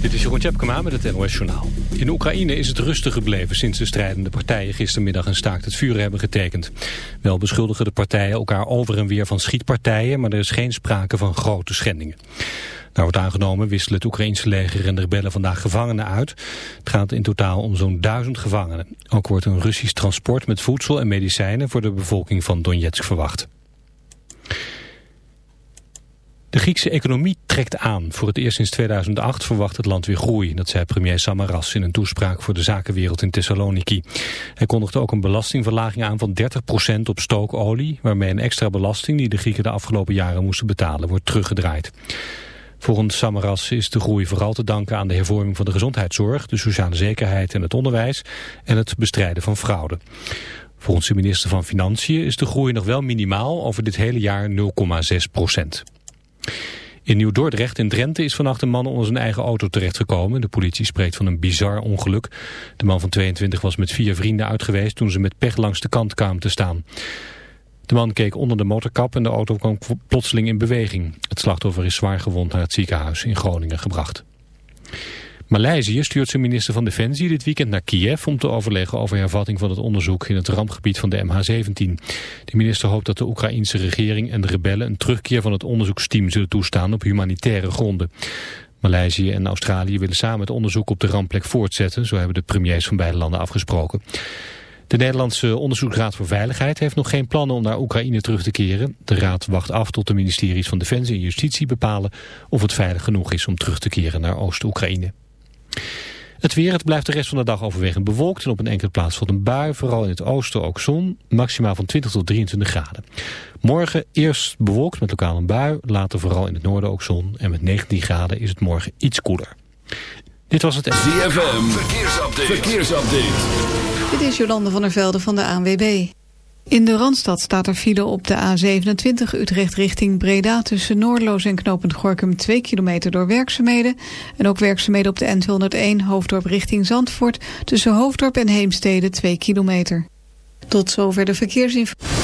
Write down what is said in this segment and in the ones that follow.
Dit is Jeroen Tjepkema met het NOS Journaal. In Oekraïne is het rustig gebleven sinds de strijdende partijen gistermiddag een staakt het vuren hebben getekend. Wel beschuldigen de partijen elkaar over en weer van schietpartijen, maar er is geen sprake van grote schendingen. Daar wordt aangenomen wisselen het Oekraïnse leger en de rebellen vandaag gevangenen uit. Het gaat in totaal om zo'n duizend gevangenen. Ook wordt een Russisch transport met voedsel en medicijnen voor de bevolking van Donetsk verwacht. De Griekse economie trekt aan. Voor het eerst sinds 2008 verwacht het land weer groei. Dat zei premier Samaras in een toespraak voor de zakenwereld in Thessaloniki. Hij kondigde ook een belastingverlaging aan van 30% op stookolie... waarmee een extra belasting die de Grieken de afgelopen jaren moesten betalen wordt teruggedraaid. Volgens Samaras is de groei vooral te danken aan de hervorming van de gezondheidszorg... de sociale zekerheid en het onderwijs en het bestrijden van fraude. Volgens de minister van Financiën is de groei nog wel minimaal over dit hele jaar 0,6 procent. In Nieuw-Dordrecht in Drenthe is vannacht een man onder zijn eigen auto terechtgekomen. De politie spreekt van een bizar ongeluk. De man van 22 was met vier vrienden uit geweest toen ze met pech langs de kant kwamen te staan. De man keek onder de motorkap en de auto kwam plotseling in beweging. Het slachtoffer is zwaar gewond naar het ziekenhuis in Groningen gebracht. Maleisië stuurt zijn minister van Defensie dit weekend naar Kiev om te overleggen over hervatting van het onderzoek in het rampgebied van de MH17. De minister hoopt dat de Oekraïense regering en de rebellen een terugkeer van het onderzoeksteam zullen toestaan op humanitaire gronden. Maleisië en Australië willen samen het onderzoek op de rampplek voortzetten, zo hebben de premiers van beide landen afgesproken. De Nederlandse Onderzoeksraad voor Veiligheid heeft nog geen plannen om naar Oekraïne terug te keren. De raad wacht af tot de ministeries van Defensie en Justitie bepalen of het veilig genoeg is om terug te keren naar Oost-Oekraïne. Het weer, het blijft de rest van de dag overwegend bewolkt en op een enkele plaats valt een bui, vooral in het oosten ook zon, maximaal van 20 tot 23 graden. Morgen eerst bewolkt met lokaal een bui, later vooral in het noorden ook zon en met 19 graden is het morgen iets koeler. Dit was het... ZFM, verkeersupdate. verkeersupdate. Dit is Jolande van der Velde van de ANWB. In de Randstad staat er file op de A27 Utrecht richting Breda... tussen Noordloos en Knopend Gorkum 2 kilometer door werkzaamheden. En ook werkzaamheden op de N201 Hoofddorp richting Zandvoort... tussen Hoofddorp en Heemstede 2 kilometer. Tot zover de verkeersinformatie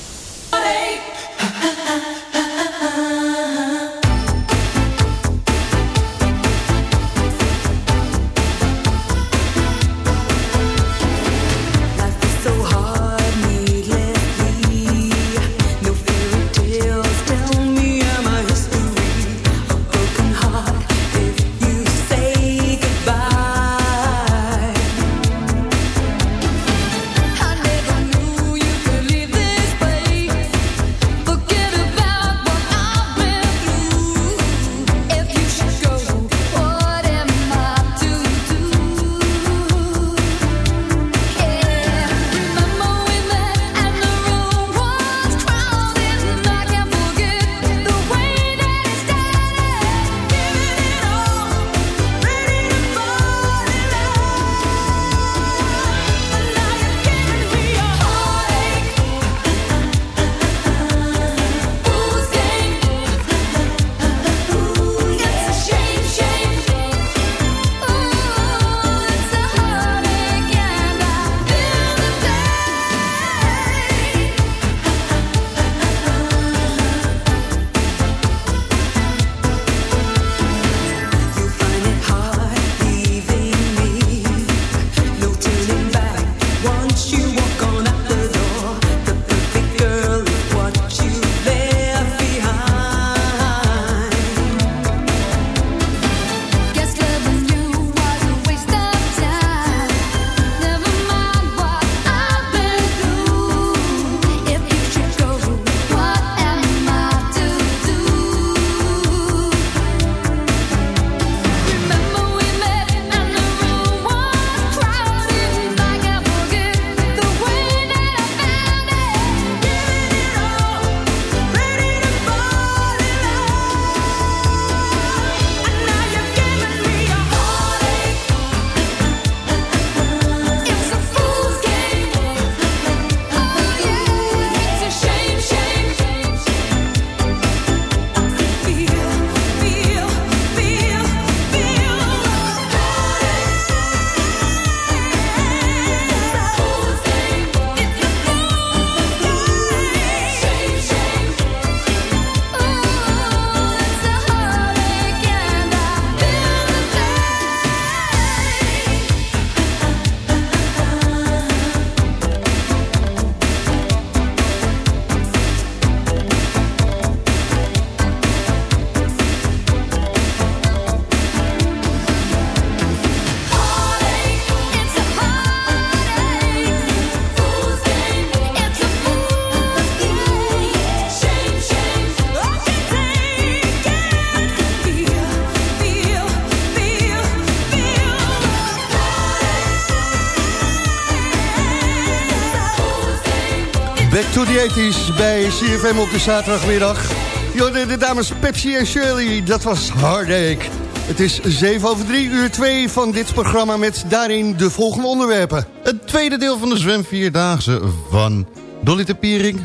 Back to the 80s bij CFM op de zaterdagmiddag. Jorden, de dames Pepsi en Shirley, dat was Heartache. Het is 7 over 3 uur 2 van dit programma met daarin de volgende onderwerpen. Het tweede deel van de zwemvierdaagse van Dolly de Piering.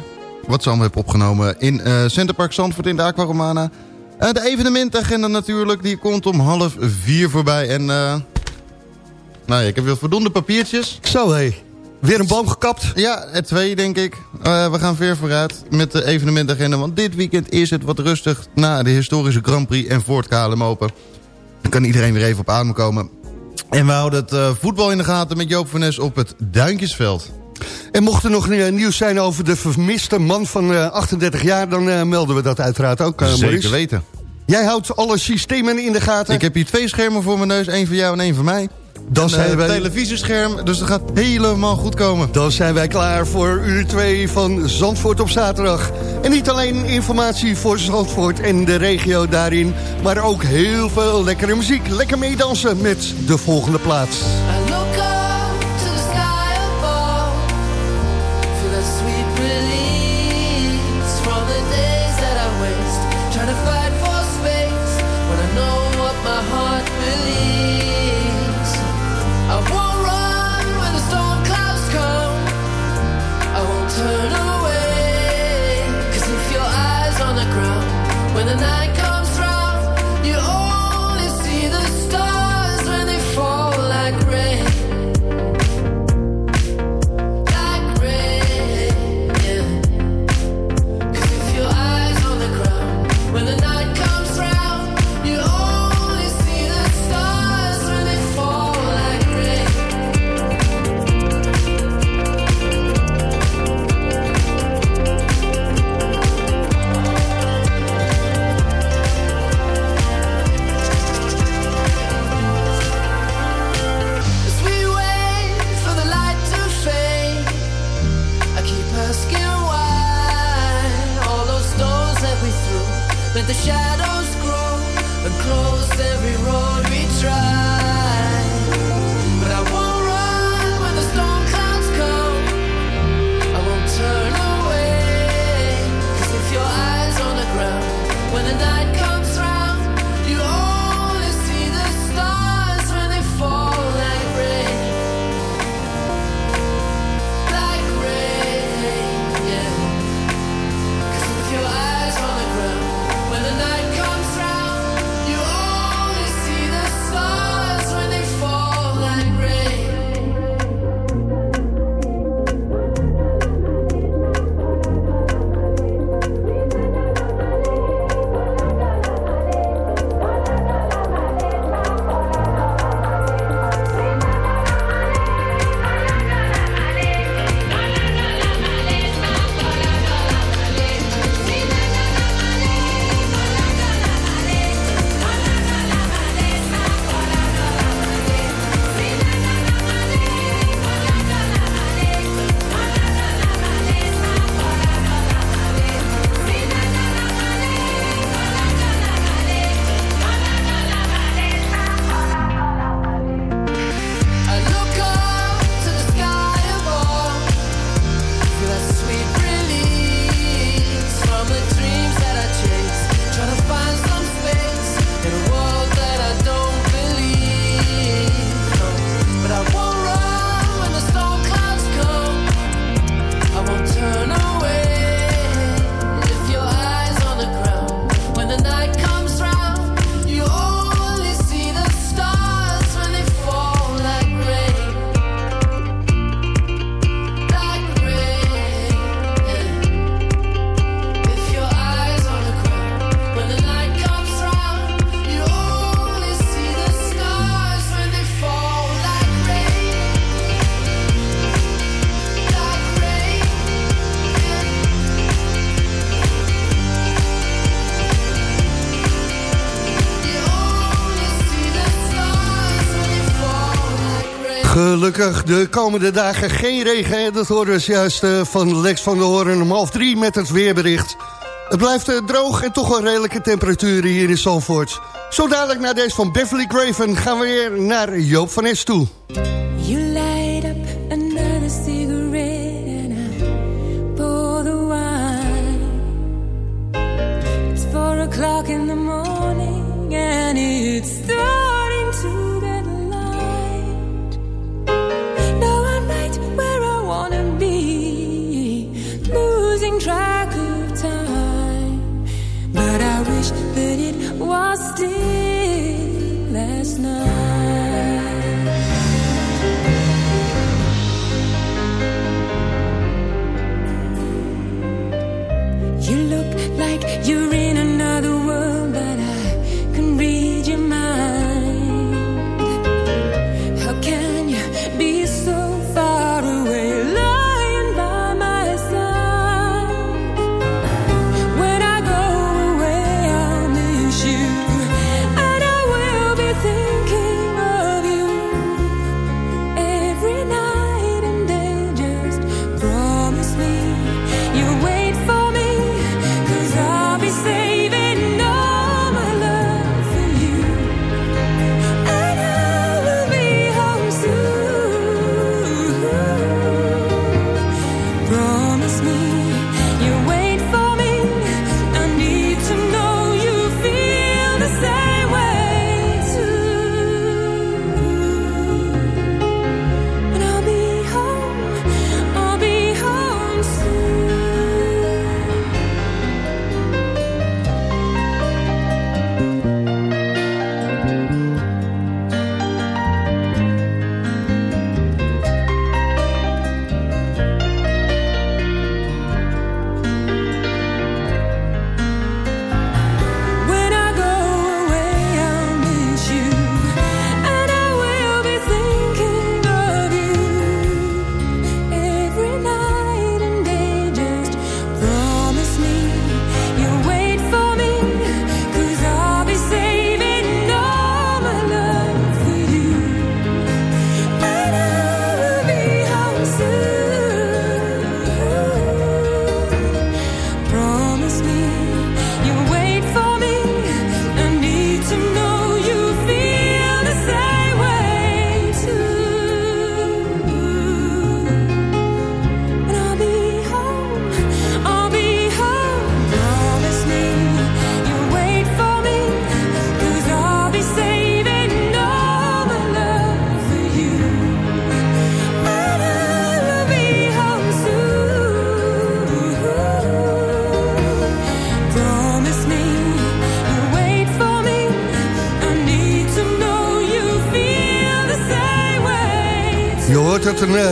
Wat ze allemaal heeft opgenomen in uh, Centerpark Zandvoort in de Aquaromana. Uh, de evenementagenda natuurlijk, die komt om half vier voorbij. En uh, nou ja, ik heb weer voldoende papiertjes. Zo hé. Weer een boom gekapt? Ja, het twee denk ik. Uh, we gaan ver vooruit met de evenementagenda. Want dit weekend is het wat rustig na de historische Grand Prix en Fort KLM Open. Dan kan iedereen weer even op adem komen. En we houden het uh, voetbal in de gaten met Joop van Nes op het Duinkjesveld. En mocht er nog nieuws zijn over de vermiste man van uh, 38 jaar... dan melden we dat uiteraard ook, Zeker Maurice. weten. Jij houdt alle systemen in de gaten. Ik heb hier twee schermen voor mijn neus. één voor jou en één voor mij. Dan zijn wij... televisiescherm, dus dat gaat helemaal goed komen. Dan zijn wij klaar voor uur 2 van Zandvoort op zaterdag. En niet alleen informatie voor Zandvoort en de regio daarin... maar ook heel veel lekkere muziek. Lekker meedansen met de volgende plaats. Gelukkig de komende dagen geen regen. Dat horen we juist uh, van Lex van der Hoorn om half drie met het weerbericht. Het blijft uh, droog en toch wel redelijke temperaturen hier in Zandvoort. Zo dadelijk naar deze van Beverly Craven gaan we weer naar Joop van Es toe.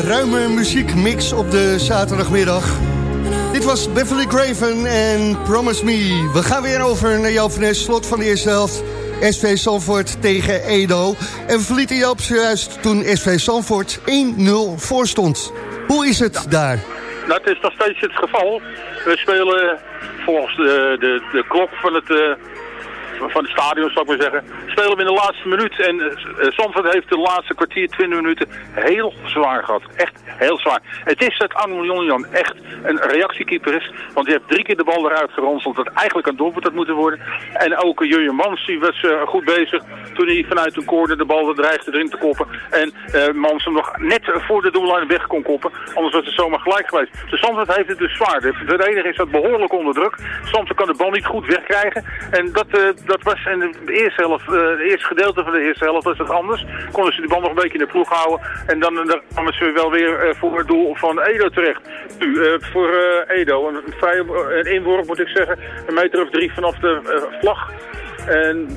Ruime muziekmix op de zaterdagmiddag. Dit was Beverly Craven en Promise Me. We gaan weer over naar Joop van slot van de eerste helft. SV Sanford tegen Edo. En we verlieten Joop juist toen SV Sanford 1-0 voor stond. Hoe is het daar? Dat is nog steeds het geval. We spelen volgens de, de, de klok van het... Uh van het stadion, zou ik maar zeggen, spelen we in de laatste minuut. En uh, heeft de laatste kwartier, 20 minuten heel zwaar gehad. Echt heel zwaar. Het is dat Arno Jan echt een reactiekeeper is. Want hij heeft drie keer de bal eruit geronseld. Dat eigenlijk een doelpunt had moeten worden. En ook uh, Jurjen Mans, die was goed bezig toen hij vanuit een koorde de bal dreigde erin te koppen. En Mans hem nog net voor de doellijn weg kon koppen. Anders was het zomaar gelijk geweest. De Zandvoort heeft het dus zwaar. De is behoorlijk onder druk. Zandvoort kan de bal niet goed wegkrijgen. En dat, dat was in de eerste helft, het eerste gedeelte van de eerste helft was het anders. Konden ze die bal nog een beetje in de ploeg houden. En dan, dan kwamen ze wel weer voor het doel van Edo terecht. Nu, voor Edo, een, vrije, een inworp moet ik zeggen. Een meter of drie vanaf de vlag. En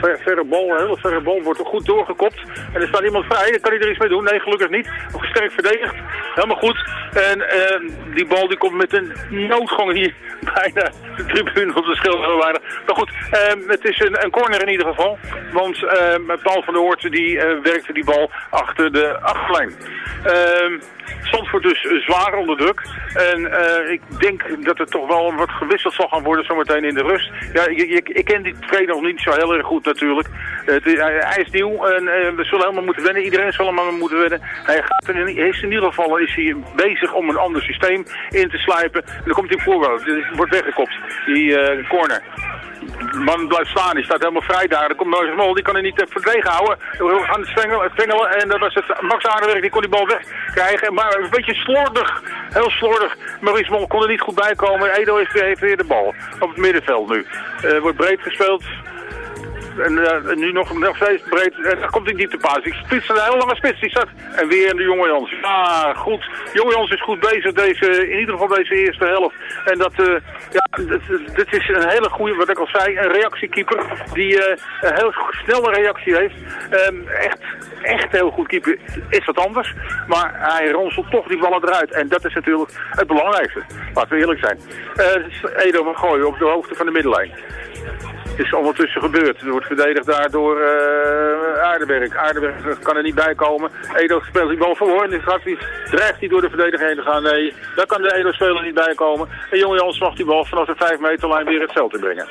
ver, verre bal, een hele verre bal, wordt goed doorgekopt. En er staat iemand vrij, kan hij er iets mee doen? Nee, gelukkig niet. Sterk verdedigd, helemaal goed. En uh, die bal die komt met een noodgang hier bijna de tribune op de schilderwaarde. Maar goed, uh, het is een, een, corner in ieder geval. Want uh, Paul van der Hoort die werkte die bal achter de achterlijn. Zandvoort dus zwaar onder druk. En uh, ik denk dat het toch wel wat gewisseld zal gaan worden zometeen in de rust. Ja, ik, ik, ken die trainer nog niet zo heel erg goed natuurlijk. Het, hij is nieuw en uh, we zullen helemaal moeten wennen. Iedereen zal helemaal moeten wennen. Hij gaat in, is in ieder geval is hij bezig om een ander systeem in te slijpen. En dan komt hij voorbeeld. wordt weggekopt, die uh, corner man blijft staan, die staat helemaal vrij daar. Dan komt Maurice Mol, die kan hij niet verdedigen houden. Aan het svengelen, en dat was het Max Aardenwerk, die kon die bal wegkrijgen. Maar een beetje slordig, heel slordig. Maurice Mol kon er niet goed bij komen. Edo heeft weer de bal op het middenveld nu. Uh, wordt breed gespeeld. En uh, nu nog, nog steeds breed. En dan komt die paas. Ik spits een hele lange spits. Die staat. En weer de jonge Jans. Ja, goed. Jonge Jans is goed bezig deze, in ieder geval deze eerste helft. En dat, uh, ja, dit is een hele goede, wat ik al zei, een reactiekeeper. Die uh, een heel snelle reactie heeft. Um, echt, echt heel goed keeper. Is wat anders. Maar hij ronselt toch die ballen eruit. En dat is natuurlijk het belangrijkste. Laten we eerlijk zijn. Edo van Gooien op de hoogte van de middenlijn is ondertussen gebeurd. Er wordt verdedigd daardoor uh, Aardenberg. Aardenberg kan er niet bij komen. Edo speelt die bal voor en gaat hij, dreigt hij door de verdediger heen te gaan. Nee, daar kan de Edo-speler niet bij komen. En jonge Jans mag die bal vanaf de 5 meterlijn weer het veld in brengen.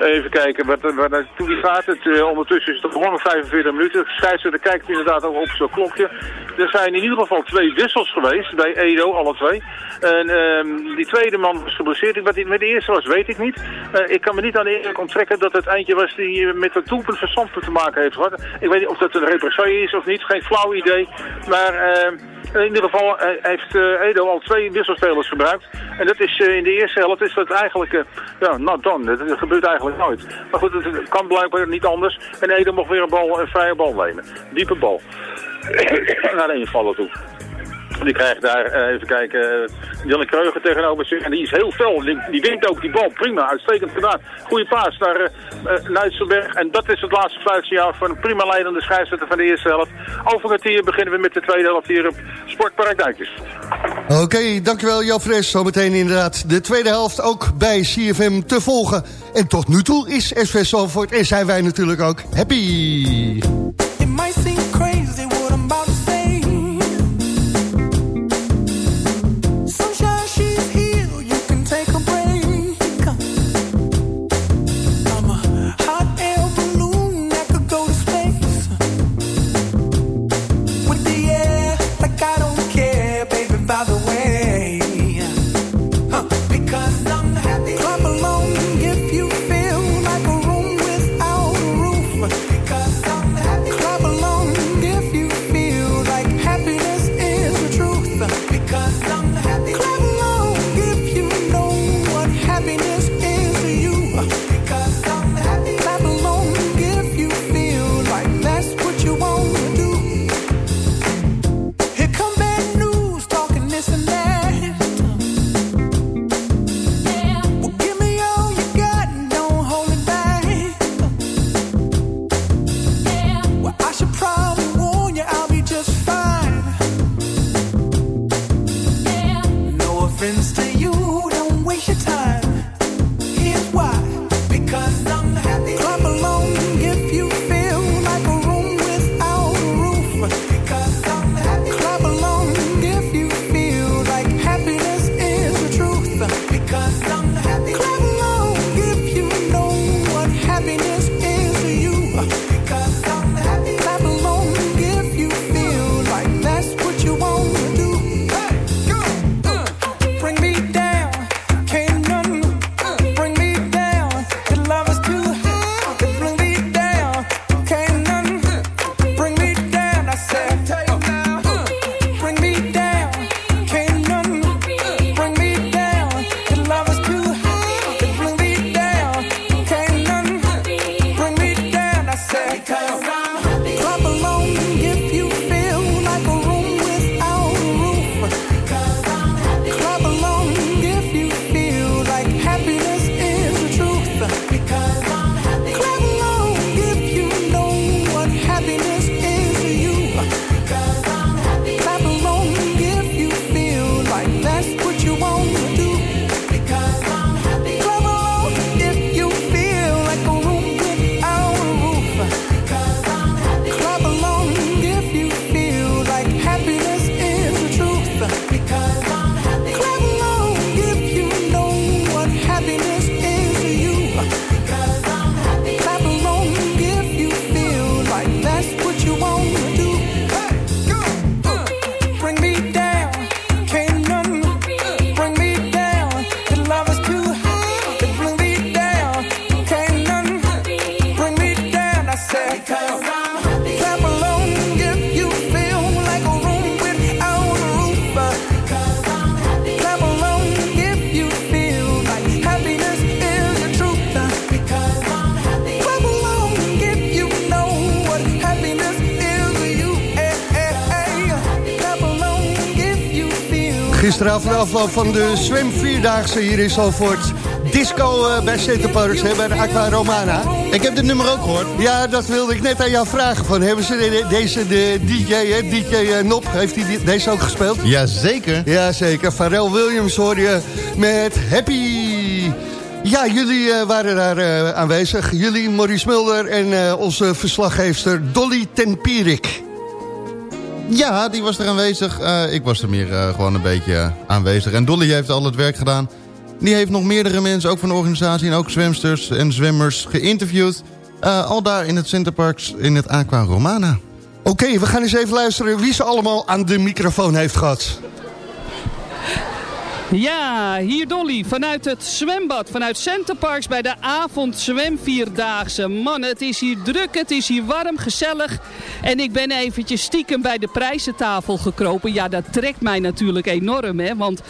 Even kijken wat, wat naartoe die gaat. Het, uh, ondertussen is het nog 45 minuten. Scheidsrechter kijkt inderdaad ook op zo'n klokje. Er zijn in ieder geval twee wissels geweest bij Edo, alle twee. En um, die tweede man was geblesseerd. Wat met de eerste was, weet ik niet. Uh, ik kan me niet aan de indruk onttrekken dat het eindje was die met het doelpunt van te maken heeft gehad. Ik weet niet of dat een repressie is of niet, geen flauw idee. Maar... Uh, in ieder geval eh, heeft uh, Edo al twee wisselspelers gebruikt. En dat is uh, in de eerste helft is dat eigenlijk, ja, not done. Dat, gebeurt eigenlijk nooit. Maar goed, het kan blijkbaar niet anders. En Edo mocht weer een, bal, een vrije bal nemen. Diepe bal. Naar de invallen toe. Die krijgt daar, uh, even kijken, uh, Janne Kreuger tegenover zich. En die is heel fel. Die, wint ook die bal. Prima, uitstekend gedaan. Goede paas naar uh. En dat is het laatste fluitsignaal van een prima leidende scheidsrechter van de eerste helft. Over het hier beginnen we met de tweede helft hier op Sportpark. Oké, okay, dankjewel Jan Fres. Zometeen inderdaad de tweede helft ook bij CFM te volgen. En tot nu toe is SV Zalvoort en zijn wij natuurlijk ook happy. Gisteren de afloop van de zwemvierdaagse hier in Zalvoort. Disco uh, bij Centerparks, bij de Aqua Romana. Ik heb dit nummer ook gehoord. Ja, dat wilde ik net aan jou vragen. Van, hebben ze de, deze de DJ, hè, DJ uh, Nop, heeft hij deze ook gespeeld? Jazeker. Jazeker. Pharrell Williams hoor je met Happy. Ja, jullie uh, waren daar uh, aanwezig. Jullie, Maurice Mulder en onze verslaggeefster Dolly Tempierik. Ja, die was er aanwezig. ik was er meer gewoon een beetje aanwezig. En Dolly heeft al het werk gedaan. Die heeft nog meerdere mensen, ook van de organisatie... en ook zwemsters en zwemmers geïnterviewd. al daar in het Centerparks in het Aqua Romana. Oké, we gaan eens even luisteren wie ze allemaal aan de microfoon heeft gehad. Ja, hier Dolly, vanuit het zwembad, vanuit Centerparks bij de avondzwemvierdaagse. Man, het is hier druk, het is hier warm, gezellig. En ik ben eventjes stiekem bij de prijzentafel gekropen. Ja, dat trekt mij natuurlijk enorm, hè, want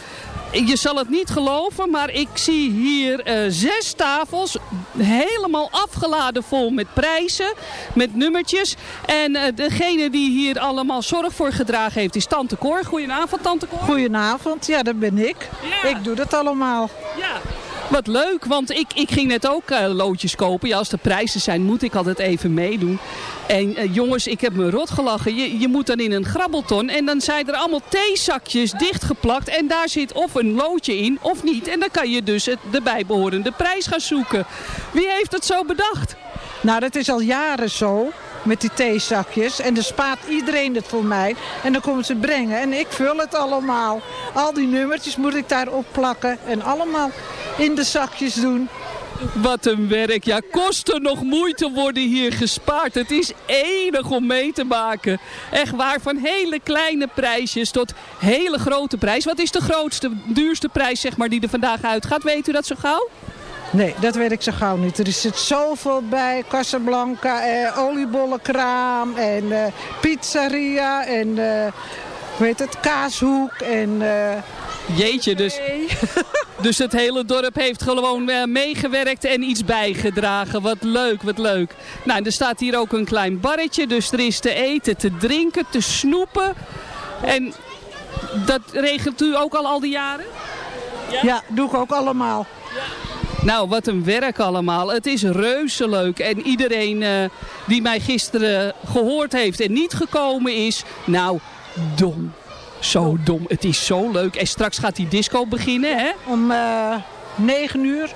je zal het niet geloven, maar ik zie hier uh, zes tafels helemaal afgeladen vol met prijzen, met nummertjes. En uh, degene die hier allemaal zorg voor gedragen heeft is Tante Cor. Goedenavond Tante Cor. Goedenavond, ja dat ben ik. Ja. Ik doe dat allemaal. Ja. Wat leuk, want ik, ik ging net ook uh, loodjes kopen. Ja, als er prijzen zijn, moet ik altijd even meedoen. En uh, jongens, ik heb me rot gelachen. Je, je moet dan in een grabbelton en dan zijn er allemaal theezakjes dichtgeplakt. En daar zit of een loodje in of niet. En dan kan je dus het, de bijbehorende prijs gaan zoeken. Wie heeft het zo bedacht? Nou, dat is al jaren zo met die theezakjes. En dan spaart iedereen het voor mij. En dan komen ze brengen. En ik vul het allemaal. Al die nummertjes moet ik daar opplakken. En allemaal in de zakjes doen. Wat een werk. Ja, kosten nog moeite worden hier gespaard. Het is enig om mee te maken. Echt waar, van hele kleine prijsjes tot hele grote prijs. Wat is de grootste, duurste prijs zeg maar, die er vandaag uitgaat? Weet u dat zo gauw? Nee, dat weet ik zo gauw niet. Er zit zoveel bij. Casablanca, eh, oliebollenkraam en eh, pizzeria en eh, weet het, kaashoek en... Eh, Jeetje, dus, dus het hele dorp heeft gewoon uh, meegewerkt en iets bijgedragen. Wat leuk, wat leuk. Nou, er staat hier ook een klein barretje, dus er is te eten, te drinken, te snoepen. En dat regelt u ook al al die jaren? Ja, ja doe ik ook allemaal. Ja. Nou, wat een werk allemaal. Het is reuze leuk. En iedereen uh, die mij gisteren gehoord heeft en niet gekomen is... Nou, dom. Zo dom. Het is zo leuk. En straks gaat die disco beginnen, hè? Om uh, 9 uur.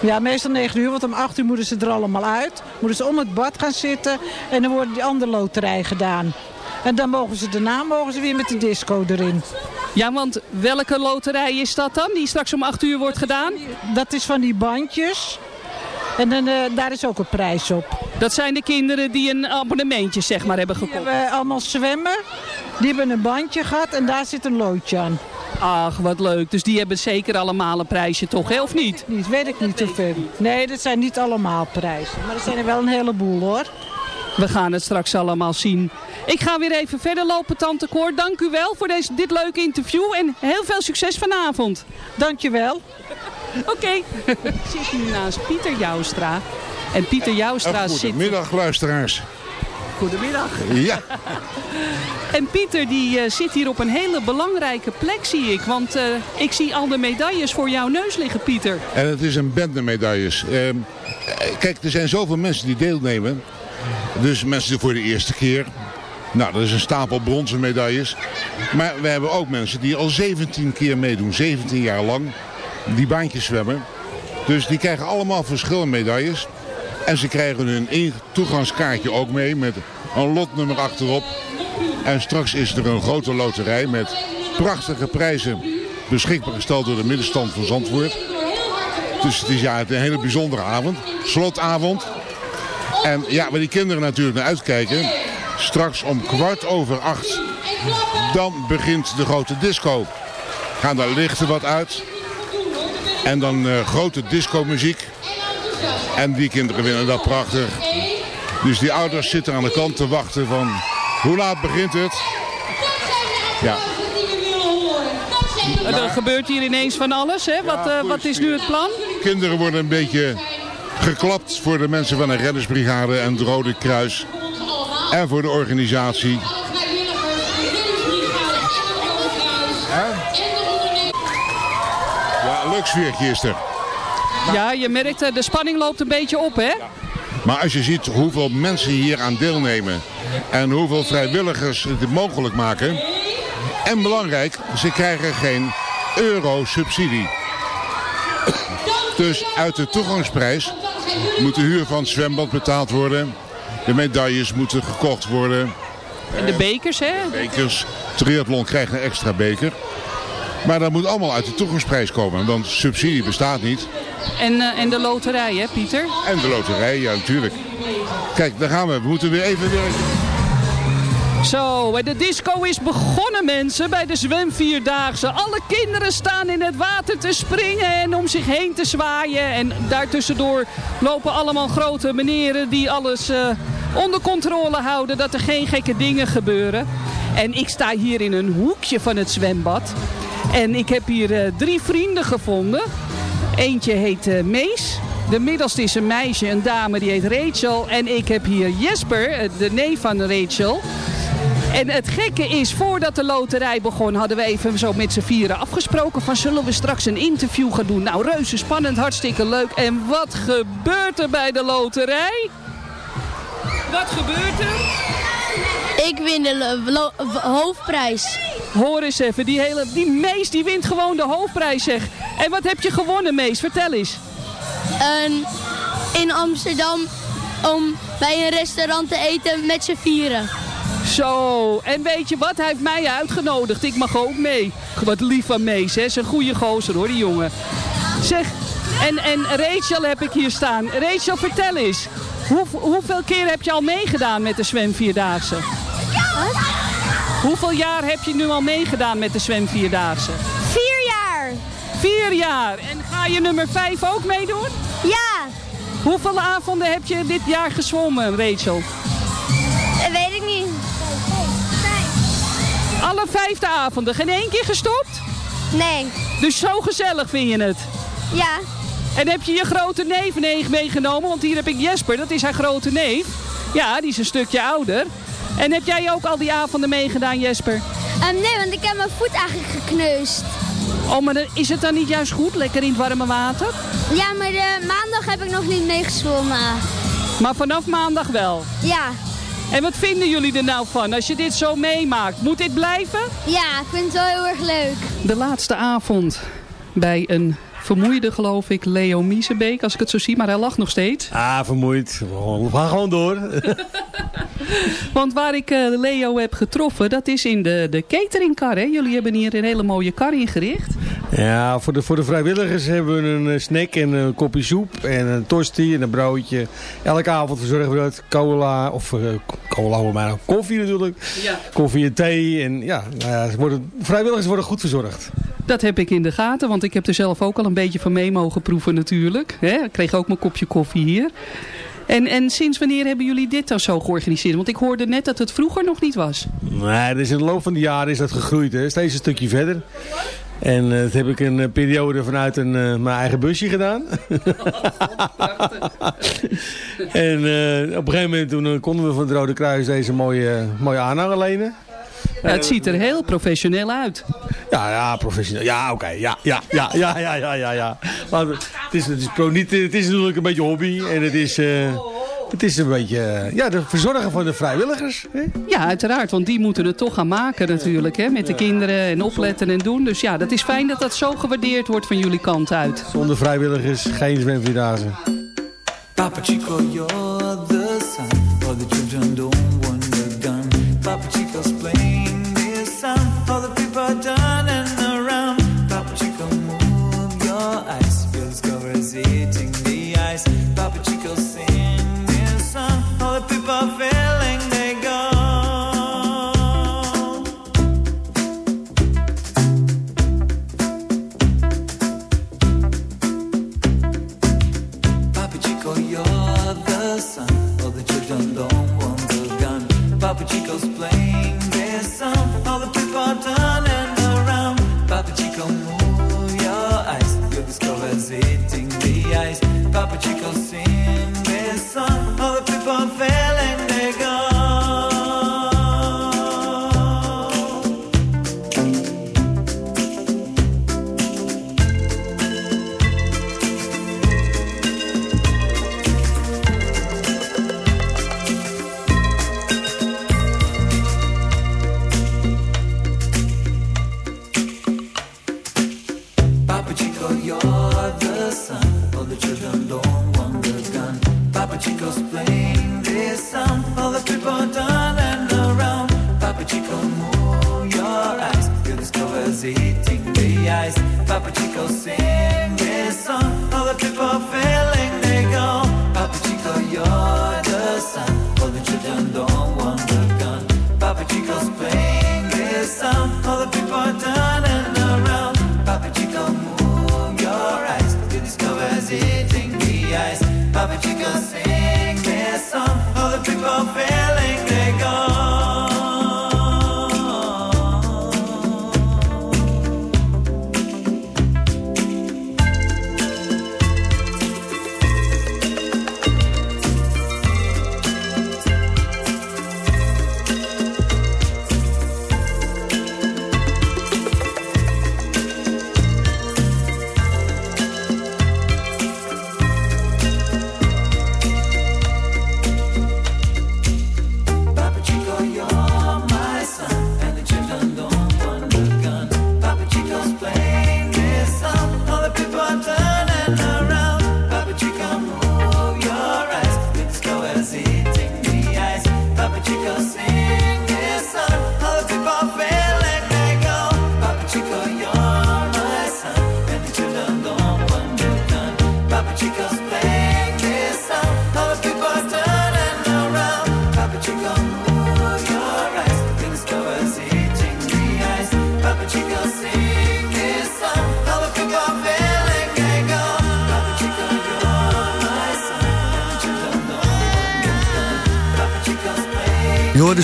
Ja, meestal 9 uur, want om 8 uur moeten ze er allemaal uit. Moeten ze om het bad gaan zitten en dan wordt die andere loterij gedaan. En dan mogen ze daarna mogen ze weer met de disco erin. Ja, want welke loterij is dat dan, die straks om 8 uur wordt gedaan? Dat is van die bandjes. En dan, uh, daar is ook een prijs op. Dat zijn de kinderen die een abonnementje zeg maar hebben gekocht? Die hebben allemaal zwemmen. Die hebben een bandje gehad en daar zit een loodje aan. Ach, wat leuk. Dus die hebben zeker allemaal een prijsje toch, hè? Of niet? Niet, weet ik niet zoveel. Nee, dat zijn niet allemaal prijzen. Maar er zijn er wel een heleboel, hoor. We gaan het straks allemaal zien. Ik ga weer even verder lopen, Tante Cor. Dank u wel voor deze, dit leuke interview en heel veel succes vanavond. Dank je wel. Oké. Okay. Ik zit nu naast Pieter Joustra. En Pieter Joustra zit... Goedemiddag, luisteraars. Goedemiddag. Ja. en Pieter die uh, zit hier op een hele belangrijke plek, zie ik. Want uh, ik zie al de medailles voor jouw neus liggen, Pieter. En het is een bende medailles. Uh, kijk, er zijn zoveel mensen die deelnemen. Dus mensen voor de eerste keer. Nou, dat is een stapel bronzen medailles. Maar we hebben ook mensen die al 17 keer meedoen. 17 jaar lang. Die baantjes zwemmen. Dus die krijgen allemaal verschillende medailles. En ze krijgen hun toegangskaartje ook mee met een lotnummer achterop. En straks is er een grote loterij met prachtige prijzen beschikbaar gesteld door de middenstand van Zandvoort. Dus het is een hele bijzondere avond. Slotavond. En ja, waar die kinderen natuurlijk naar uitkijken. Straks om kwart over acht. Dan begint de grote disco. Gaan daar lichten wat uit. En dan uh, grote disco muziek. En die kinderen vinden dat prachtig. Dus die ouders zitten aan de kant te wachten van hoe laat begint het? Ja. Er gebeurt hier ineens van alles, hè? Wat, uh, wat is nu het plan? Kinderen worden een beetje geklapt voor de mensen van de reddingsbrigade en het Rode Kruis. En voor de organisatie. Ja, leuk sfeertje is er. Ja, je merkt, eh, de spanning loopt een beetje op, hè? Maar als je ziet hoeveel mensen hier aan deelnemen en hoeveel vrijwilligers het mogelijk maken. En belangrijk, ze krijgen geen euro subsidie. Dus uit de toegangsprijs moet de huur van het zwembad betaald worden. De medailles moeten gekocht worden. En de bekers, hè? Bekers. Triathlon krijgt een extra beker. Maar dat moet allemaal uit de toegangsprijs komen. Want subsidie bestaat niet. En, eh, en de loterij, hè, Pieter? En de loterij, ja natuurlijk. Kijk, daar gaan we. We moeten weer even weer... Zo, de disco is begonnen mensen bij de zwemvierdaagse. Alle kinderen staan in het water te springen en om zich heen te zwaaien. En daartussendoor lopen allemaal grote meneren die alles eh, onder controle houden. Dat er geen gekke dingen gebeuren. En ik sta hier in een hoekje van het zwembad. En ik heb hier uh, drie vrienden gevonden. Eentje heet uh, Mees. De middelste is een meisje, een dame, die heet Rachel. En ik heb hier Jesper, de neef van Rachel. En het gekke is, voordat de loterij begon, hadden we even zo met z'n vieren afgesproken van zullen we straks een interview gaan doen. Nou, reuze spannend, hartstikke leuk. En wat gebeurt er bij de loterij? Wat gebeurt er? Ik win de hoofdprijs. Hoor eens even, die, hele, die Mees die wint gewoon de hoofdprijs zeg. En wat heb je gewonnen Mees? Vertel eens. Um, in Amsterdam om bij een restaurant te eten met z'n vieren. Zo, en weet je wat? Hij heeft mij uitgenodigd. Ik mag ook mee. Wat lief van Mees, hè. Een goede gozer hoor, die jongen. Zeg, en, en Rachel heb ik hier staan. Rachel, vertel eens. Hoe, hoeveel keer heb je al meegedaan met de zwemvierdaagse? Wat? Hoeveel jaar heb je nu al meegedaan met de zwemvierdaagse? Vier jaar. Vier jaar. En ga je nummer vijf ook meedoen? Ja. Hoeveel avonden heb je dit jaar gezwommen, Rachel? Dat weet ik niet. Alle vijfde avonden. Geen één keer gestopt? Nee. Dus zo gezellig vind je het? Ja. En heb je je grote neef meegenomen? Want hier heb ik Jesper, dat is haar grote neef. Ja, die is een stukje ouder. En heb jij ook al die avonden meegedaan, Jesper? Um, nee, want ik heb mijn voet eigenlijk gekneusd. Oh, maar is het dan niet juist goed? Lekker in het warme water? Ja, maar de maandag heb ik nog niet meegezwommen. Maar vanaf maandag wel? Ja. En wat vinden jullie er nou van als je dit zo meemaakt? Moet dit blijven? Ja, ik vind het wel heel erg leuk. De laatste avond bij een vermoeide, geloof ik, Leo Miesebeek, als ik het zo zie. Maar hij lacht nog steeds. Ah, vermoeid. We gaan gewoon door. Want waar ik uh, Leo heb getroffen, dat is in de, de cateringkar. Hè? Jullie hebben hier een hele mooie kar ingericht. Ja, voor de, voor de vrijwilligers hebben we een uh, snack en een kopje soep en een tosti en een broodje. Elke avond verzorgen we dat. Cola, of uh, cola, maar koffie natuurlijk. Ja. Koffie en thee. En ja, nou ja worden, vrijwilligers worden goed verzorgd. Dat heb ik in de gaten, want ik heb er zelf ook al een beetje van mee mogen proeven natuurlijk. Ik kreeg ook mijn kopje koffie hier. En, en sinds wanneer hebben jullie dit dan zo georganiseerd? Want ik hoorde net dat het vroeger nog niet was. Nee, dus in de loop van de jaren is dat gegroeid. Hè? Steeds een stukje verder. En uh, dat heb ik een uh, periode vanuit een, uh, mijn eigen busje gedaan. en op een gegeven moment toen, konden we van het Rode Kruis deze mooie, mooie aanhanger lenen. Ja, het ziet er heel professioneel uit. Ja, ja, professioneel. Ja, oké. Okay. Ja, ja, ja, ja, ja, ja, ja. Maar het is, het is, niet, het is natuurlijk een beetje hobby. En het is... Het is een beetje ja, de verzorgen van de vrijwilligers. Hè? Ja, uiteraard. Want die moeten het toch gaan maken natuurlijk. Hè, met de kinderen en opletten en doen. Dus ja, dat is fijn dat dat zo gewaardeerd wordt van jullie kant uit. Zonder vrijwilligers geen zwemvierdaagse. Papa Chico, you're the sun. For the children don't want the gun. Papa Chico's playing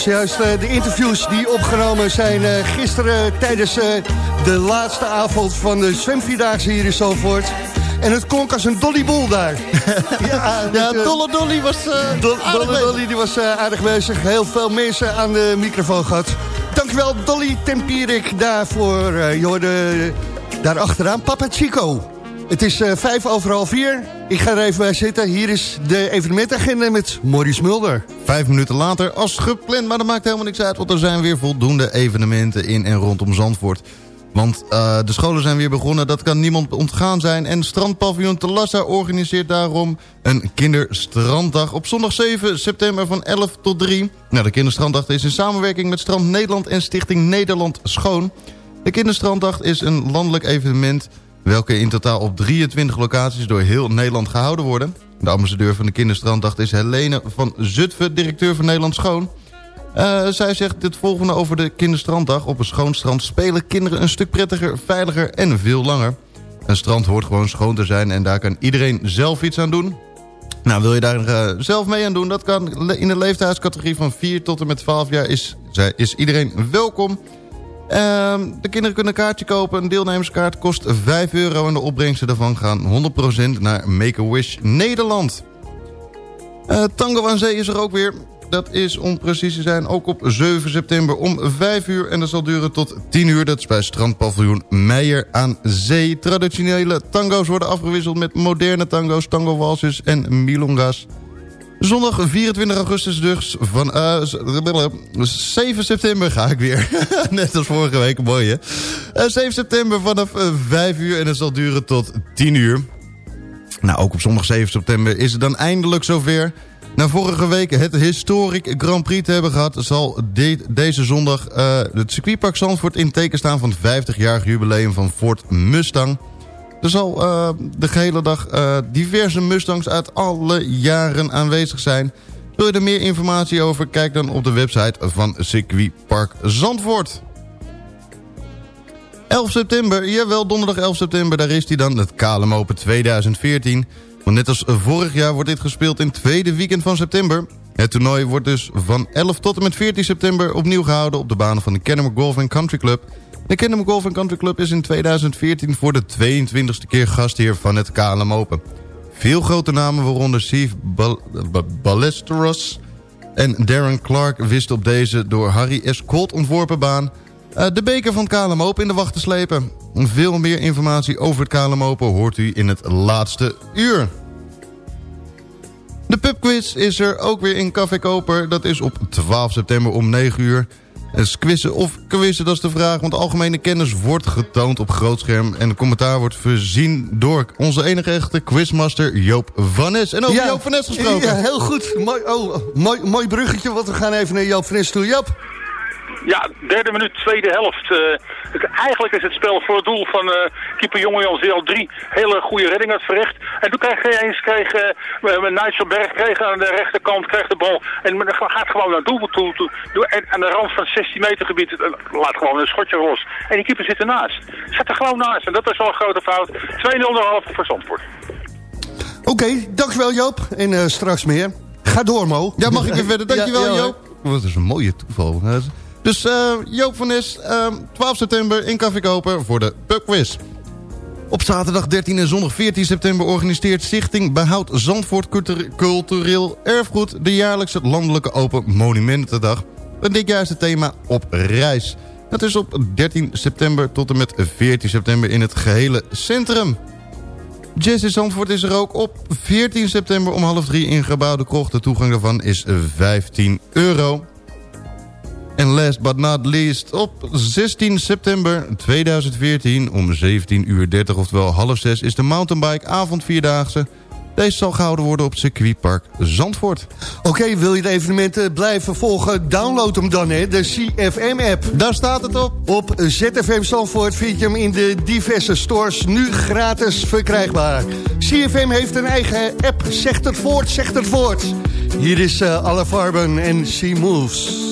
juist uh, de interviews die opgenomen zijn uh, gisteren tijdens uh, de laatste avond van de zwemvierdaagse hier in Zalvoort. En het klonk als een dollyboel daar. ja, ja Dolle Dolly was Do Dolle Dolly die was aardig bezig. Heel veel mensen aan de microfoon gehad. Dankjewel Dolly Tempierik daarvoor. je hoorde daar achteraan Papa Chico. Het is uh, vijf over half vier. Ik ga er even bij zitten. Hier is de evenementagenda met Maurice Mulder. Vijf minuten later als gepland, maar dat maakt helemaal niks uit... want er zijn weer voldoende evenementen in en rondom Zandvoort. Want uh, de scholen zijn weer begonnen, dat kan niemand ontgaan zijn... en strandpaviljoen Telassa organiseert daarom een kinderstranddag... op zondag 7 september van 11 tot 3. Nou, de kinderstranddag is in samenwerking met Strand Nederland... en Stichting Nederland Schoon. De kinderstranddag is een landelijk evenement welke in totaal op 23 locaties door heel Nederland gehouden worden. De ambassadeur van de kinderstranddag is Helene van Zutphen, directeur van Nederland Schoon. Uh, zij zegt het volgende over de kinderstranddag. Op een schoon strand spelen kinderen een stuk prettiger, veiliger en veel langer. Een strand hoort gewoon schoon te zijn en daar kan iedereen zelf iets aan doen. Nou, wil je daar uh, zelf mee aan doen? Dat kan in de leeftijdscategorie van 4 tot en met 12 jaar is, is iedereen welkom. Uh, de kinderen kunnen een kaartje kopen. Een deelnemerskaart kost 5 euro en de opbrengsten daarvan gaan 100% naar Make-A-Wish Nederland. Uh, Tango aan Zee is er ook weer. Dat is om precies te zijn ook op 7 september om 5 uur. En dat zal duren tot 10 uur. Dat is bij strandpaviljoen Meijer aan Zee. Traditionele tango's worden afgewisseld met moderne tango's, tango walsjes en milongas. Zondag 24 augustus dus van uh, eh, 7 september ga ik weer. Net als vorige week, mooi hè. Uh, eh, 7 september vanaf uh, eh, 5 uur en het zal duren tot 10 uur. Nou, ook op zondag 7 september is het dan eindelijk zover. Na vorige week het Historic Grand Prix te hebben gehad... zal de, deze zondag het circuitpark Zandvoort in teken staan... van het 50-jarig jubileum van Ford Mustang... Er zal uh, de gehele dag uh, diverse Mustangs uit alle jaren aanwezig zijn. Wil je er meer informatie over? Kijk dan op de website van Circuitpark Zandvoort. 11 september, jawel, donderdag 11 september, daar is hij dan, het KLM Open 2014. Want net als vorig jaar wordt dit gespeeld in het tweede weekend van september. Het toernooi wordt dus van 11 tot en met 14 september opnieuw gehouden op de banen van de Kennemer Golf Country Club... De Kennemer Golf Country Club is in 2014 voor de 22e keer gastheer van het KLM Open. Veel grote namen, waaronder Steve Ballesteros en Darren Clark... wisten op deze door Harry S. Colt ontworpen baan... Eh, de beker van het KLM Open in de wacht te slepen. Veel meer informatie over het KLM Open hoort u in het laatste uur. De pubquiz is er ook weer in Café Koper. Dat is op 12 september om 9 uur... Quizzen of quizzen, dat is de vraag. Want algemene kennis wordt getoond op grootscherm. En de commentaar wordt voorzien door onze enige echte quizmaster Joop van Nes. En over Joop van Nes gesproken. Ja, heel goed. Mooi, oh, mooi, mooi bruggetje, want we gaan even naar Joop van Nes toe. Joop. Ja, derde minuut, tweede helft. Uh, eigenlijk is het spel voor het doel van uh, keeper Jonge Jans al drie hele goede reddingen verricht. En toen kreeg hij eens, kreeg, uh, Nijsselberg kreeg aan de rechterkant kreeg de bal. En men gaat gewoon naar doel toe. toe en aan de rand van het 16 meter gebied laat gewoon een schotje los. En die keeper zit ernaast. Zit er gewoon naast. En dat is wel een grote fout. 2-0 half voor Zandvoort. Oké, okay, dankjewel Joop. En straks meer. Ga door Mo. Ja, mag ik weer verder? Dankjewel ja, ja, Joop. Wat is een mooie toeval. Dus uh, Joop van Nes, uh, ehm, 12 september in Café Koper voor de pubquiz. Op zaterdag 13 en zondag 14 september organiseert Stichting Behoud Zandvoort Cultureel Erfgoed... de jaarlijkse landelijke Open Monumentendag. En dit jaar is het thema op reis. Dat is op 13 september tot en met 14 september in het gehele centrum. Jazz Zandvoort is er ook op 14 september om half drie in Gebouwde Krocht. De toegang daarvan is 15 euro. En last but not least, op 16 september 2014 om 17.30 uur 30, oftewel half 6... is de mountainbike avondvierdaagse. Deze zal gehouden worden op circuitpark Zandvoort. Oké, wil je de evenementen blijven volgen? Download hem dan, hè, de CFM-app. Daar staat het op. Op ZFM Zandvoort vind je hem in de diverse stores nu gratis verkrijgbaar. CFM heeft een eigen app. Zegt het voort, zegt het voort. Hier is uh, Alle Farben en She Moves.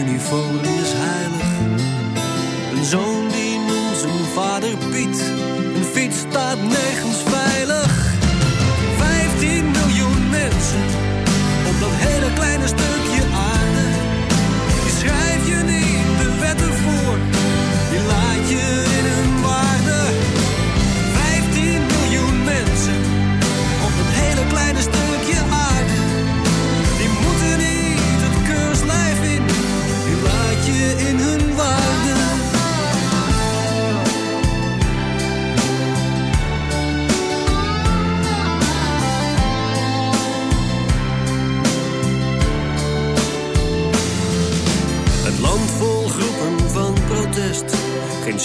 Uniform is heilig. Een zoon die noemt zijn vader Piet, een fiets staat nergens veilig.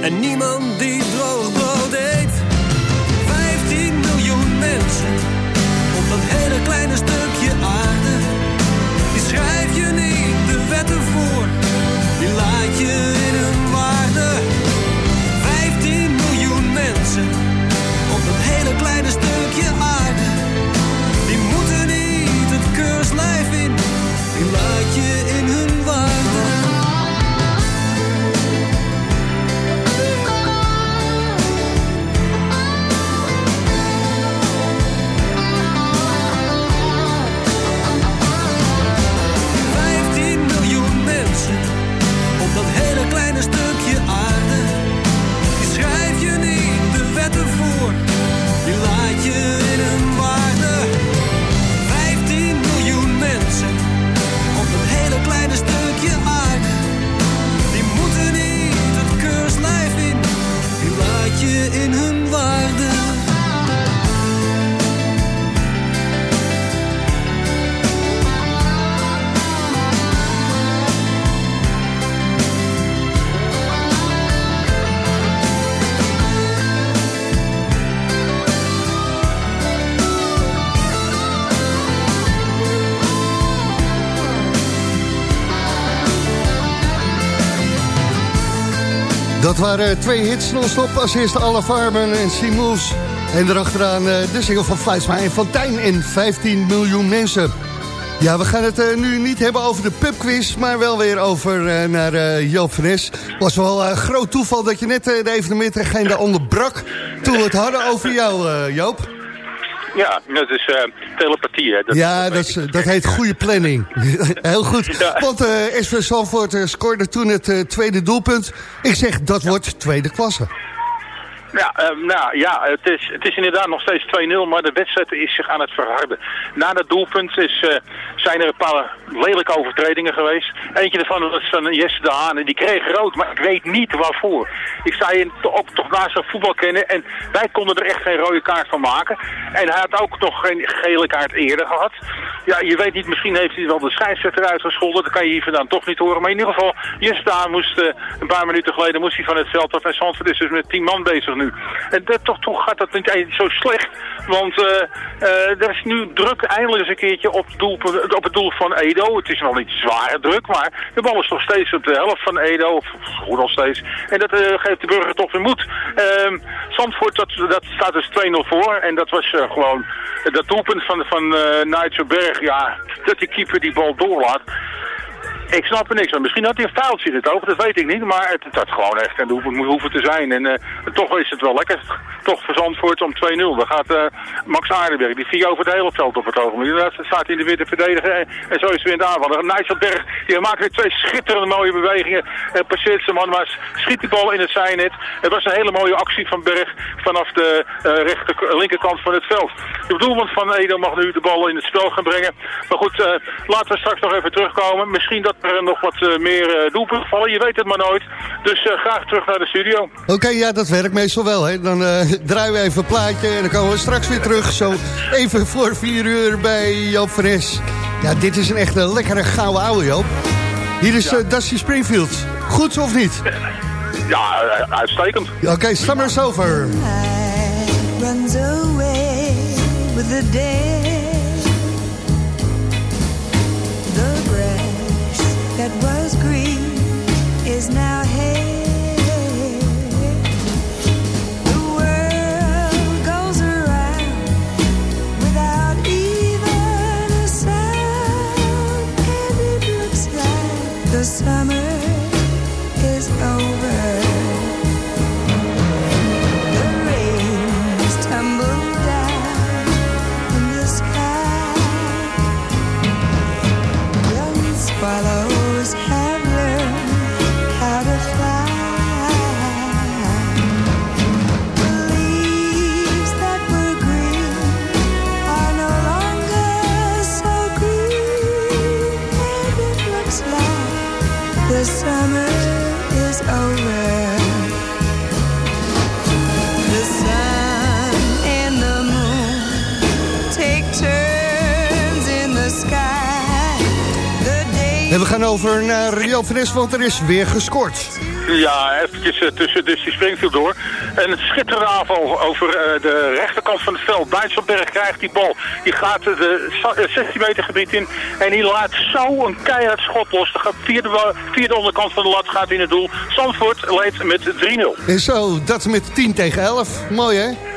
En niemand die droog brood eet. 15 miljoen mensen. Op dat hele kleine stukje aarde. Die schrijf je niet de wetten voor. Die laat je in hun Dat waren twee hits non-stop. Als eerste Alle Farben en Simons. En erachteraan eh, de single van Fluitsma en Fontijn en 15 miljoen mensen. Ja, we gaan het eh, nu niet hebben over de pubquiz, maar wel weer over eh, naar eh, Joop van was wel een groot toeval dat je net eh, de evenementagenda onderbrak... toen we het hadden over jou, eh, Joop. Ja, dat is eh, telepathie. Hè. Dat ja, dat, is, dat heet goede planning. Heel goed. Want eh SV Zandvoort eh, scoorde toen het tweede doelpunt. Ik zeg, dat wordt tweede klasse. Ja, eh, nou, ja het, is, het is inderdaad nog steeds 2-0, maar de wedstrijd is zich aan het verharden. Na dat doelpunt is, eh, zijn er een paar lelijke overtredingen geweest. Eentje daarvan was van Jesse de Haan en die kreeg rood, maar ik weet niet waarvoor. Ik sta hier ook toch naast een voetbal kennen en wij konden er echt geen rode kaart van maken. En hij had ook nog geen gele kaart eerder gehad. Ja, je weet niet, misschien heeft hij wel de scheidsrechter uitgescholden. Dat kan je hier vandaan toch niet horen. Maar in ieder geval, Jesse de Haan moest eh, een paar minuten geleden moest hij van het veld af. En Zandvoort is dus met tien man bezig En dat, toch, toch gaat dat niet zo slecht. Want eh, er is nu druk eindelijk eens een keertje op, het doel, op het doel van Edo. Het is wel niet zware druk, maar de bal is nog steeds op de helft van Edo. Of goed nog steeds. En dat eh, geeft de burger toch weer moed. Ehm Zandvoort, dat, dat staat dus 2-0 voor. En dat was gewoon dat doelpunt van, van Nigel Berg. Ja, dat die keeper die bal doorlaat. Ik snap er niks van. Misschien had hij een foutje in het oog, dat weet ik niet. Maar het, had gewoon echt en hoeft te zijn. En uh, toch is het wel lekker. Toch Zandvoort om 2-0. Dan gaat uh, Max Aardenberg, die vier over het hele veld op het ogenblik. Daar staat hij in de witte verdediger en, en zo is het weer in de aanval. Nijsselberg, die maakt weer twee schitterende mooie bewegingen. En passeert zijn man, maar schiet die bal in het zijnet. Het was een hele mooie actie van Berg vanaf de rechter, linkerkant van het veld. De doelman van Edo mag nu de bal in het spel gaan brengen. Maar goed, laten we straks nog even terugkomen. Misschien dat er nog wat uh, meer uh, doelpunten vallen. Je weet het maar nooit. Dus uh, graag terug naar de studio. Oké, okay, ja, dat werkt meestal wel. Hè. Dan draaien we even een plaatje en dan komen we straks weer terug. Zo even voor vier uur bij Joop Fres. Ja, dit is een echte lekkere gouden ouwe, Joop. Hier is ja. Dusty Springfield. Goed of niet? Ja, uitstekend. Oké, okay, summer's over. runs away with the day that was green is now Fres, want er is weer gescoord. Ja, eventjes uh, tussen Dusty Springfield door. En het schitterende aanval over uh, de rechterkant van het veld. Dijsselberg krijgt die bal. Die gaat uh, de 16 meter gebied in. En die laat zo een keihard schot los. De vierde, vierde onderkant van de lat gaat in het doel. Zandvoort leidt met 3-0. En zo, dat met 10 tegen 11. Mooi hè?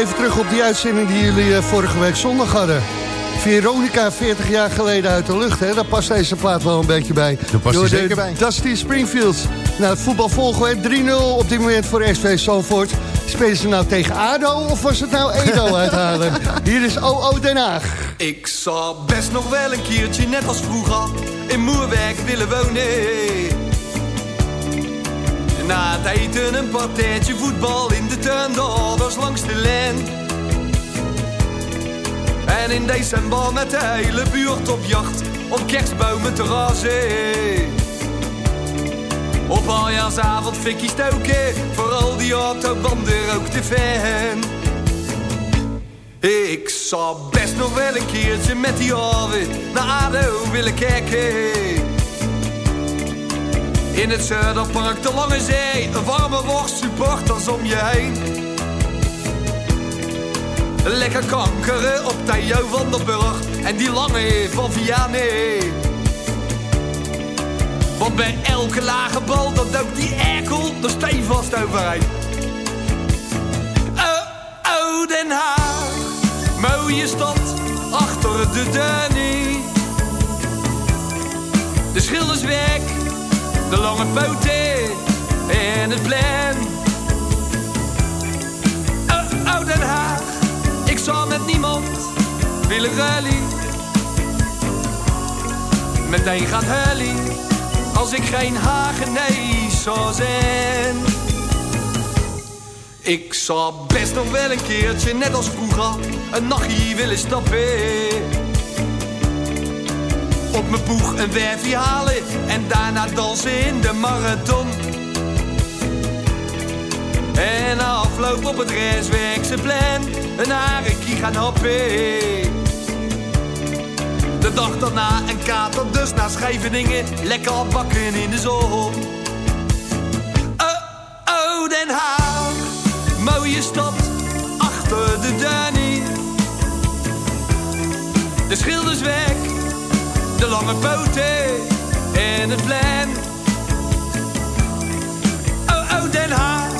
Even terug op die uitzending die jullie eh, vorige week zondag hadden. Veronica, 40 jaar geleden uit de lucht, hè? daar past deze plaat wel een beetje bij. Daar past Door de zeker bij. Dusty Springfield. Nou, het voetbal volgen, hè? 3-0 op dit moment voor SV Zandvoort. Spelen ze nou tegen ADO of was het nou Edo uithalen? Hier is OO Den Haag. Ik zou best nog wel een keertje, net als vroeger, in Moerwerk willen wonen. Na het eten een partijtje voetbal in de tuin, de langs de lijn. En in december met de hele buurt op jacht, op kerstbomen te razen. Op aljaarsavond fikkie stoken, vooral die autobanden rook de fan. Ik zou best nog wel een keertje met die alweer naar ADO willen kijken. In het Zuiderpark, de Lange Zee, een warme worst, supporters om je heen. Lekker kankeren op Theo van der Burg en die lange van Vianney. Want bij elke lage bal, dat duikt die erkel er stevast overheen. Oh, oh, Den Haag, mooie stad, achter de Danny. De schilders weg, de lange poten en het plan. Oh, oh, Den Haag, ik zal met niemand willen rally. Meteen gaat hully als ik geen Hagenees zou zijn. Ik zou best nog wel een keertje, net als vroeger, een nachtje willen stappen. Op mijn boeg een werfje halen en daarna dansen in de marathon. En afloop op het restwerkse plan, een harekie gaan happen. De dag daarna een kater, dus naar Scheveningen. Lekker bakken in de zon. Oh, oh, Den Haag. Mooie stad, achter de Danny. De schilders weg, de lange poten en het plan. Oh, oh, Den Haag.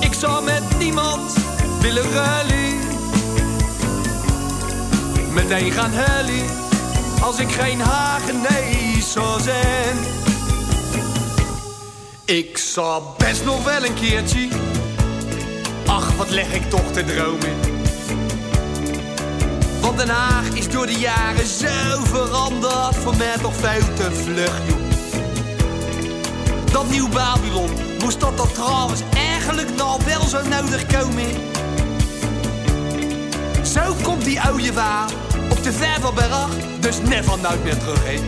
Ik zou met niemand willen ruilen. Meteen gaan hullen als ik geen Hagenees zou zijn. Ik zou best nog wel een keertje, ach wat leg ik toch te dromen. Want Den Haag is door de jaren zo mij toch veel te joh. Dat nieuw Babylon, moest dat dan trouwens eigenlijk nou wel zo nodig komen? Zo komt die oude waar op de Vervelberg, dus never nooit meer terug heen.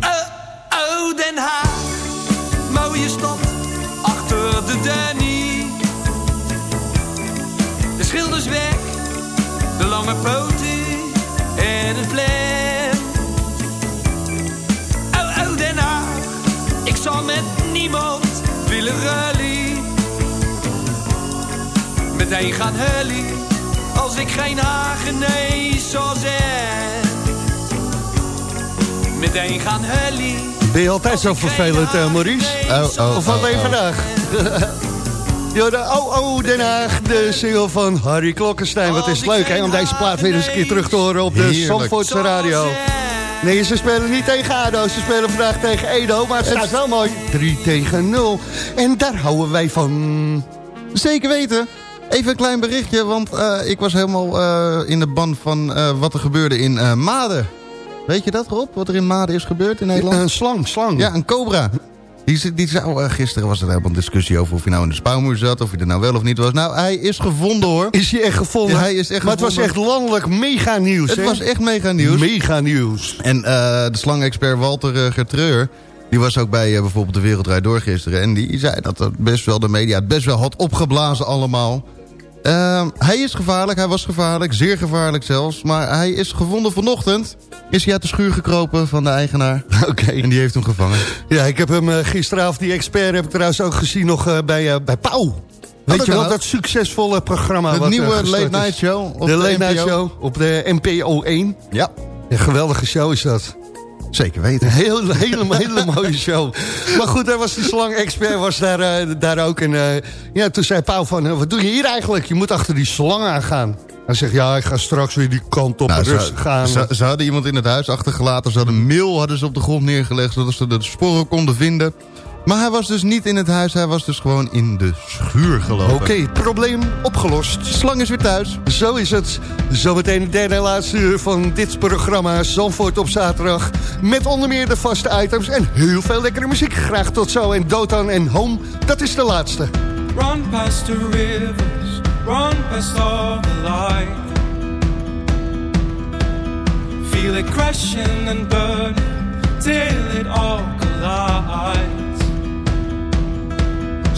Oh, oh, mooie stad, achter de Danny. De schilders weg, de lange poten en het plan. Zal met niemand willen rally. Meteen gaan hully als ik geen Hagenees zou zijn. Meteen gaan hully. Ben je altijd zo vervelend, uh, Maurice? Oh, oh, of alleen oh, oh. vandaag? Ja, de oh, oh, Den Haag, de single van Harry Klokkenstein. Wat is leuk, hè, om deze plaat weer eens een keer terug te horen op de Heerlijk. Zandvoortse radio. Nee, ze spelen niet tegen ADO, ze spelen vandaag tegen Edo, maar het staat wel mooi. 3 tegen 0. En daar houden wij van. Zeker weten. Even een klein berichtje, want eh, ik was helemaal eh, in de ban van eh, wat er gebeurde in Maden. Weet je dat, Rob? Wat er in Maden is gebeurd in Nederland? Een slang, slang. Ja, een cobra. Die, zou, eh, gisteren was er helemaal een discussie over of hij nou in de spouwmuur zat, of hij er nou wel of niet was. Nou, hij is gevonden hoor. Is hij echt gevonden? Ja, hij is echt maar het was echt landelijk mega nieuws, Het was echt mega nieuws. Mega nieuws. En eh, de slangexpert Walter eh, Gertreur... die was ook bij bijvoorbeeld de Wereldrijd Door gisteren... en die zei dat het best wel de media het best wel had opgeblazen allemaal. Ehm, hij is gevaarlijk, hij was gevaarlijk, zeer gevaarlijk zelfs... maar hij is gevonden vanochtend. Is hij uit de schuur gekropen van de eigenaar. Oké. En die heeft hem gevangen. Ja, ik heb hem eh, gisteravond, die expert, heb ik trouwens ook gezien nog eh, bij, eh, bij Pauw. Weet je ook. dat succesvolle programma. Het wat, nieuwe Late. Night Show op de de Late Night NPO. Show op de NPO 1. Ja, Een geweldige show is dat. Zeker weten. Heel, hele, hele mooie show. Maar goed, daar was die slang-expert was daar, eh, daar ook. En eh, ja, toen zei Pauw van, eh, wat doe je hier eigenlijk? Je moet achter die slang aangaan. Hij zegt, ja, ik ga straks weer die kant op Nou, rustig gaan. ze, ze hadden iemand in het huis achtergelaten. Ze hadden een mail hadden ze op de grond neergelegd... zodat ze de sporen konden vinden. Maar hij was dus niet in het huis. Hij was dus gewoon in de schuur gelopen. Oké, probleem opgelost. De slang is weer thuis. Zo is het. Zometeen de derde en laatste uur van dit programma Zandvoort op zaterdag. Met onder meer de vaste items en heel veel lekkere muziek. Graag tot zo. En Dotan en Home, dat is de laatste. Run past the rivers, run past all the light. Feel it crashing and burning till it all collides.